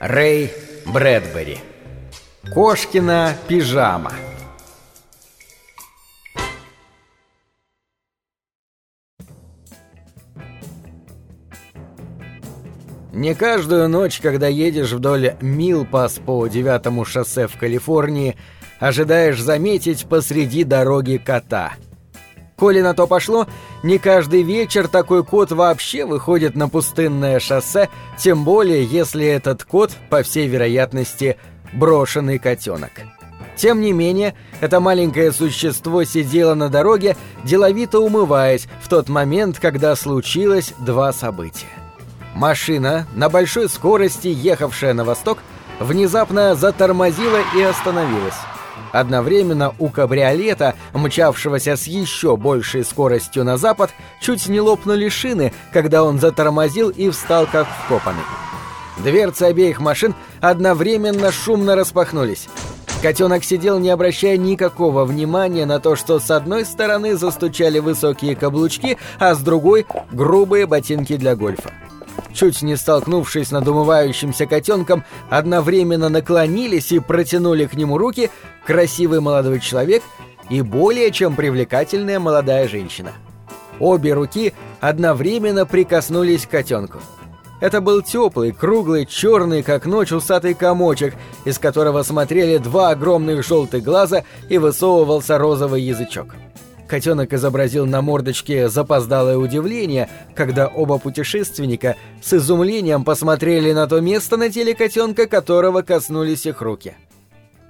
Рэй Брэдбери. Кошкина пижама. Не каждую ночь, когда едешь вдоль Милпас по девятому шоссе в Калифорнии, ожидаешь заметить посреди дороги кота. Коли на то пошло, не каждый вечер такой кот вообще выходит на пустынное шоссе, тем более если этот кот, по всей вероятности, брошенный котенок. Тем не менее, это маленькое существо сидело на дороге, деловито умываясь в тот момент, когда случилось два события. Машина, на большой скорости ехавшая на восток, внезапно затормозила и остановилась. Одновременно у кабриолета, мчавшегося с еще большей скоростью на запад, чуть не лопнули шины, когда он затормозил и встал как вкопанный. Дверцы обеих машин одновременно шумно распахнулись. Котенок сидел, не обращая никакого внимания на то, что с одной стороны застучали высокие каблучки, а с другой — грубые ботинки для гольфа чуть не столкнувшись над умывающимся котенком, одновременно наклонились и протянули к нему руки красивый молодой человек и более чем привлекательная молодая женщина. Обе руки одновременно прикоснулись к котенку. Это был теплый, круглый, черный, как ночь, усатый комочек, из которого смотрели два огромных желтых глаза и высовывался розовый язычок. Котенок изобразил на мордочке запоздалое удивление, когда оба путешественника с изумлением посмотрели на то место на теле котенка, которого коснулись их руки.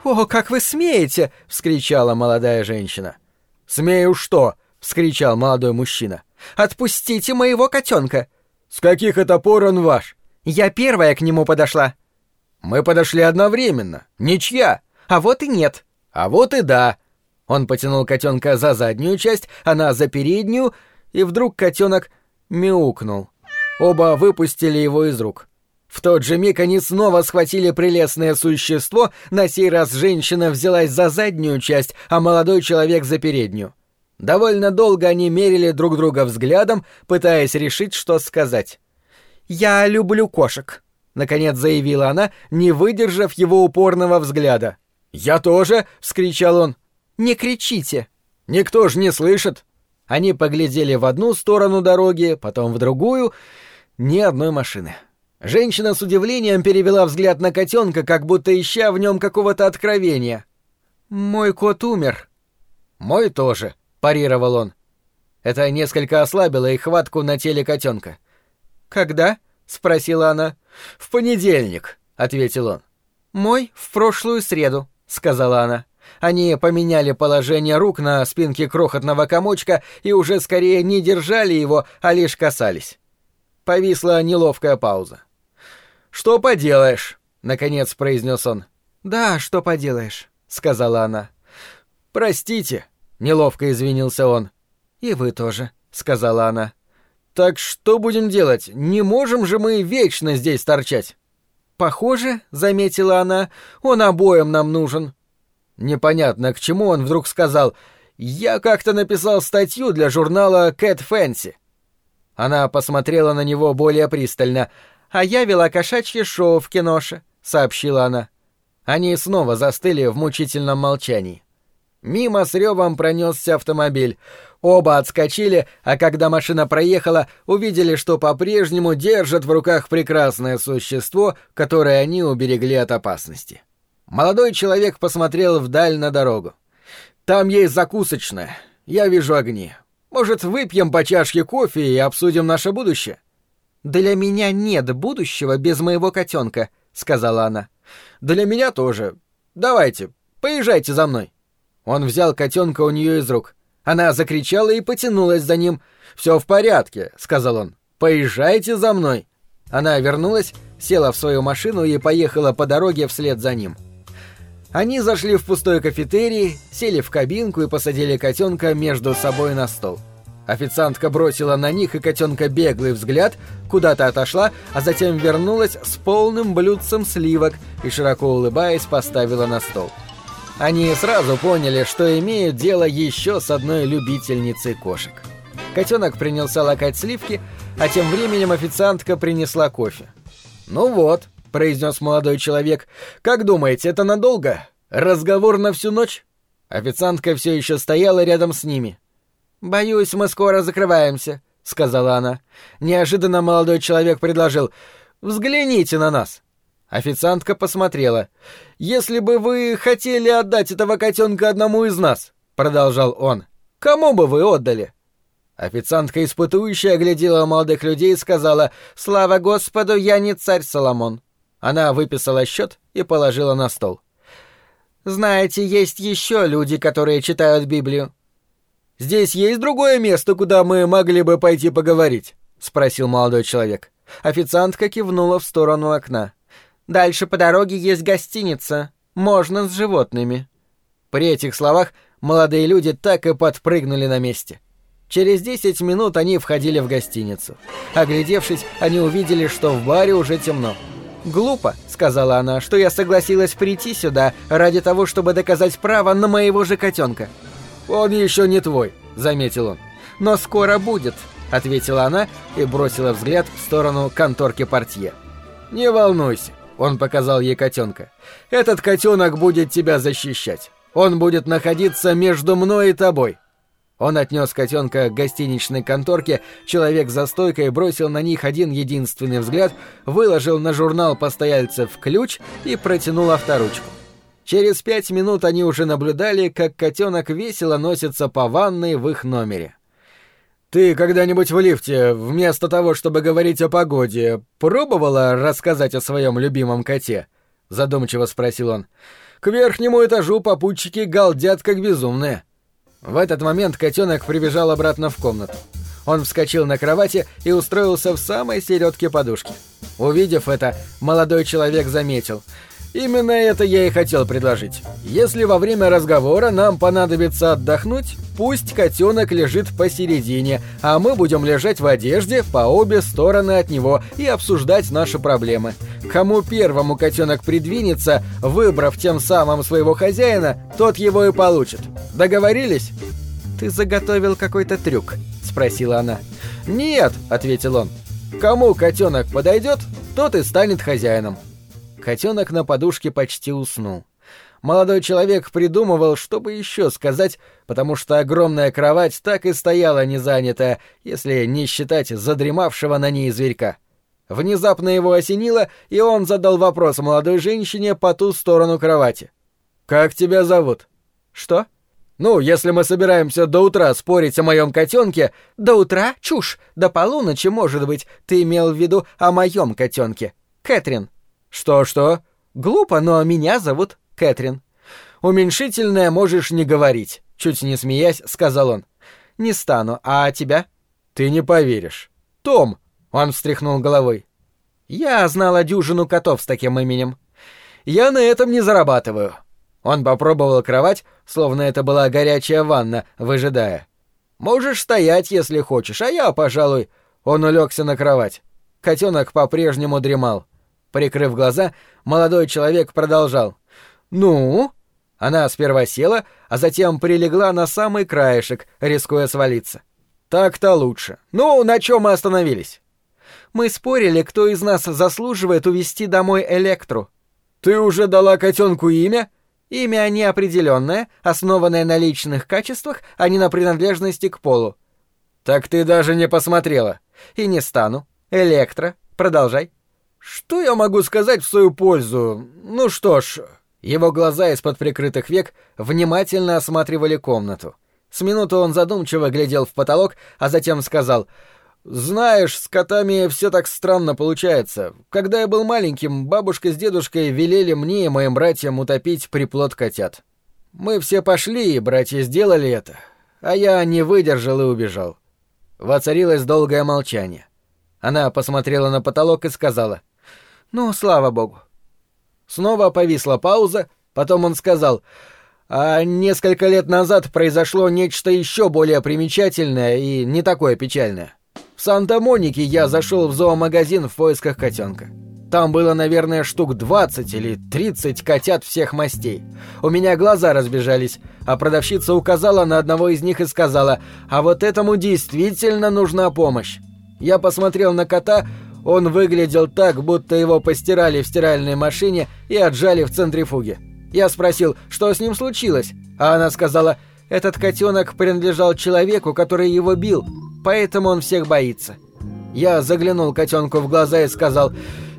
«О, как вы смеете!» — вскричала молодая женщина. «Смею что?» — вскричал молодой мужчина. «Отпустите моего котенка!» «С каких это пор он ваш?» «Я первая к нему подошла». «Мы подошли одновременно. Ничья». «А вот и нет». «А вот и да». Он потянул котенка за заднюю часть, она за переднюю, и вдруг котенок мяукнул. Оба выпустили его из рук. В тот же миг они снова схватили прелестное существо, на сей раз женщина взялась за заднюю часть, а молодой человек за переднюю. Довольно долго они мерили друг друга взглядом, пытаясь решить, что сказать. «Я люблю кошек», — наконец заявила она, не выдержав его упорного взгляда. «Я тоже!» — вскричал он. Не кричите!» «Никто ж не слышит!» Они поглядели в одну сторону дороги, потом в другую. Ни одной машины. Женщина с удивлением перевела взгляд на котенка, как будто ища в нем какого-то откровения. «Мой кот умер». «Мой тоже», — парировал он. Это несколько ослабило их хватку на теле котенка. «Когда?» — спросила она. «В понедельник», — ответил он. «Мой в прошлую среду», — сказала она. Они поменяли положение рук на спинке крохотного комочка и уже скорее не держали его, а лишь касались. Повисла неловкая пауза. «Что поделаешь?» — наконец произнес он. «Да, что поделаешь», — сказала она. «Простите», — неловко извинился он. «И вы тоже», — сказала она. «Так что будем делать? Не можем же мы вечно здесь торчать?» «Похоже», — заметила она, — «он обоим нам нужен. Непонятно, к чему он вдруг сказал «Я как-то написал статью для журнала Cat Fancy». Она посмотрела на него более пристально. «А я вела кошачье шоу в киноше», — сообщила она. Они снова застыли в мучительном молчании. Мимо с ревом пронесся автомобиль. Оба отскочили, а когда машина проехала, увидели, что по-прежнему держат в руках прекрасное существо, которое они уберегли от опасности. Молодой человек посмотрел вдаль на дорогу. «Там есть закусочная. Я вижу огни. Может, выпьем по чашке кофе и обсудим наше будущее?» «Для меня нет будущего без моего котенка», — сказала она. «Для меня тоже. Давайте, поезжайте за мной». Он взял котенка у нее из рук. Она закричала и потянулась за ним. «Все в порядке», — сказал он. «Поезжайте за мной». Она вернулась, села в свою машину и поехала по дороге вслед за ним. Они зашли в пустой кафетерий, сели в кабинку и посадили котенка между собой на стол. Официантка бросила на них и котенка беглый взгляд, куда-то отошла, а затем вернулась с полным блюдцем сливок и, широко улыбаясь, поставила на стол. Они сразу поняли, что имеют дело еще с одной любительницей кошек. Котенок принялся лакать сливки, а тем временем официантка принесла кофе. «Ну вот», —— произнес молодой человек. «Как думаете, это надолго? Разговор на всю ночь?» Официантка все еще стояла рядом с ними. «Боюсь, мы скоро закрываемся», — сказала она. Неожиданно молодой человек предложил. «Взгляните на нас». Официантка посмотрела. «Если бы вы хотели отдать этого котенка одному из нас», — продолжал он, — «кому бы вы отдали?» Официантка испытующая оглядела молодых людей и сказала «Слава Господу, я не царь Соломон». Она выписала счет и положила на стол. «Знаете, есть еще люди, которые читают Библию». «Здесь есть другое место, куда мы могли бы пойти поговорить?» — спросил молодой человек. Официантка кивнула в сторону окна. «Дальше по дороге есть гостиница. Можно с животными». При этих словах молодые люди так и подпрыгнули на месте. Через 10 минут они входили в гостиницу. Оглядевшись, они увидели, что в баре уже темно. «Глупо», — сказала она, — «что я согласилась прийти сюда ради того, чтобы доказать право на моего же котенка». «Он еще не твой», — заметил он. «Но скоро будет», — ответила она и бросила взгляд в сторону конторки портье. «Не волнуйся», — он показал ей котенка. «Этот котенок будет тебя защищать. Он будет находиться между мной и тобой. Он отнес котенка к гостиничной конторке, человек за стойкой бросил на них один единственный взгляд, выложил на журнал постояльцев ключ и протянул авторучку. Через пять минут они уже наблюдали, как котенок весело носится по ванной в их номере. «Ты когда-нибудь в лифте, вместо того, чтобы говорить о погоде, пробовала рассказать о своем любимом коте?» — задумчиво спросил он. «К верхнему этажу попутчики галдят как безумные». В этот момент котенок прибежал обратно в комнату. Он вскочил на кровати и устроился в самой середке подушки. Увидев это, молодой человек заметил. «Именно это я и хотел предложить. Если во время разговора нам понадобится отдохнуть, пусть котенок лежит посередине, а мы будем лежать в одежде по обе стороны от него и обсуждать наши проблемы. Кому первому котенок придвинется, выбрав тем самым своего хозяина, тот его и получит. Договорились? Ты заготовил какой-то трюк, спросила она. Нет, ответил он. Кому котенок подойдет, тот и станет хозяином. Котенок на подушке почти уснул. Молодой человек придумывал, что бы еще сказать, потому что огромная кровать так и стояла незанятая, если не считать задремавшего на ней зверька. Внезапно его осенило, и он задал вопрос молодой женщине по ту сторону кровати. «Как тебя зовут?» «Что?» «Ну, если мы собираемся до утра спорить о моем котенке...» «До утра? Чушь! До полуночи, может быть. Ты имел в виду о моем котенке. Кэтрин». «Что-что?» «Глупо, но меня зовут Кэтрин». «Уменьшительное можешь не говорить», — чуть не смеясь, сказал он. «Не стану. А тебя?» «Ты не поверишь. Том, он встряхнул головой. «Я знала дюжину котов с таким именем. Я на этом не зарабатываю». Он попробовал кровать, словно это была горячая ванна, выжидая. «Можешь стоять, если хочешь, а я, пожалуй...» Он улегся на кровать. Котенок по-прежнему дремал. Прикрыв глаза, молодой человек продолжал. «Ну?» Она сперва села, а затем прилегла на самый краешек, рискуя свалиться. «Так-то лучше. Ну, на чем мы остановились?» Мы спорили, кто из нас заслуживает увести домой Электру. Ты уже дала котенку имя? Имя неопределенное, основанное на личных качествах, а не на принадлежности к полу. Так ты даже не посмотрела. И не стану. Электро. Продолжай. Что я могу сказать в свою пользу? Ну что ж... Его глаза из-под прикрытых век внимательно осматривали комнату. С минуту он задумчиво глядел в потолок, а затем сказал знаешь, с котами все так странно получается. Когда я был маленьким, бабушка с дедушкой велели мне и моим братьям утопить приплод котят. Мы все пошли, и братья сделали это, а я не выдержал и убежал. Воцарилось долгое молчание. Она посмотрела на потолок и сказала, «Ну, слава богу». Снова повисла пауза, потом он сказал, «А несколько лет назад произошло нечто еще более примечательное и не такое печальное». В Санта-Монике я зашел в зоомагазин в поисках котенка. Там было, наверное, штук 20 или 30 котят всех мастей. У меня глаза разбежались, а продавщица указала на одного из них и сказала, «А вот этому действительно нужна помощь». Я посмотрел на кота, Он выглядел так, будто его постирали в стиральной машине и отжали в центрифуге. Я спросил, что с ним случилось, а она сказала, этот котенок принадлежал человеку, который его бил, поэтому он всех боится. Я заглянул котенку в глаза и сказал,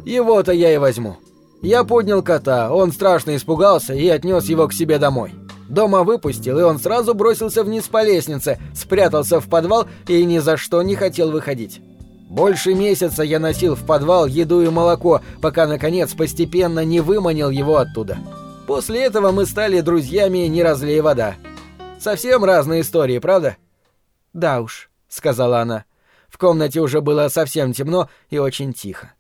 его-то я и возьму. Я поднял кота, он страшно испугался и отнес его к себе домой. Дома выпустил, и он сразу бросился вниз по лестнице, спрятался в подвал и ни за что не хотел выходить. Больше месяца я носил в подвал еду и молоко, пока, наконец, постепенно не выманил его оттуда. После этого мы стали друзьями «Не разлей вода». Совсем разные истории, правда? «Да уж», — сказала она. В комнате уже было совсем темно и очень тихо.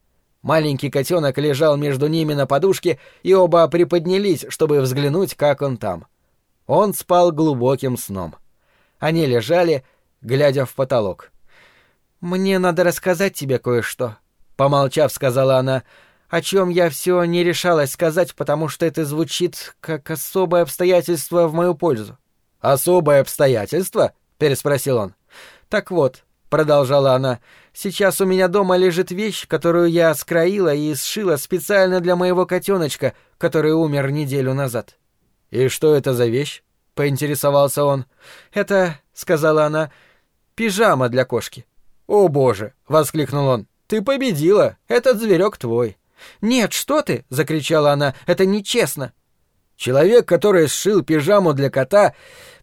Маленький котенок лежал между ними на подушке, и оба приподнялись, чтобы взглянуть, как он там. Он спал глубоким сном. Они лежали, глядя в потолок. «Мне надо рассказать тебе кое-что», — помолчав, сказала она, «о чем я все не решалась сказать, потому что это звучит как особое обстоятельство в мою пользу». «Особое обстоятельство?» — переспросил он. «Так вот», — продолжала она, — «сейчас у меня дома лежит вещь, которую я скроила и сшила специально для моего котеночка, который умер неделю назад». «И что это за вещь?» — поинтересовался он. «Это, — сказала она, — пижама для кошки». «О боже!» — воскликнул он. «Ты победила! Этот зверек твой!» «Нет, что ты!» — закричала она. «Это нечестно!» «Человек, который сшил пижаму для кота,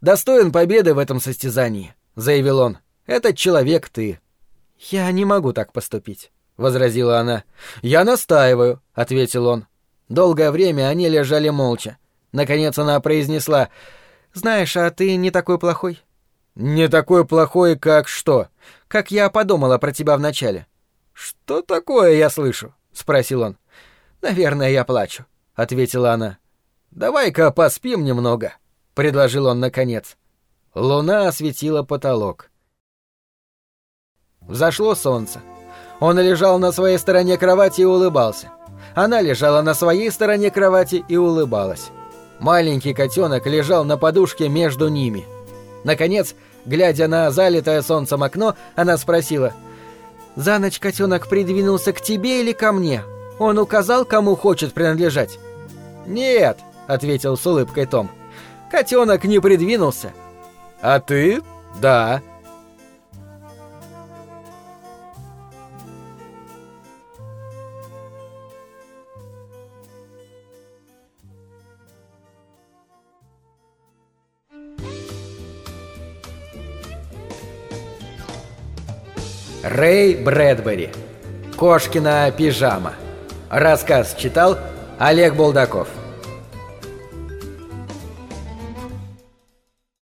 достоин победы в этом состязании», — заявил он. «Этот человек ты». «Я не могу так поступить», — возразила она. «Я настаиваю», — ответил он. Долгое время они лежали молча. Наконец она произнесла, «Знаешь, а ты не такой плохой». «Не такой плохой, как что?» «Как я подумала про тебя вначале». «Что такое я слышу?» — спросил он. «Наверное, я плачу», — ответила она. «Давай-ка поспим немного», — предложил он наконец. Луна осветила потолок. Взошло солнце. Он лежал на своей стороне кровати и улыбался. Она лежала на своей стороне кровати и улыбалась. Маленький котенок лежал на подушке между ними. Наконец, глядя на залитое солнцем окно, она спросила. «За ночь котенок придвинулся к тебе или ко мне? Он указал, кому хочет принадлежать?» «Нет», — ответил с улыбкой Том. «Котенок не придвинулся». «А ты?» «Да», Рэй Брэдбери. Кошкина пижама. Рассказ читал Олег Булдаков.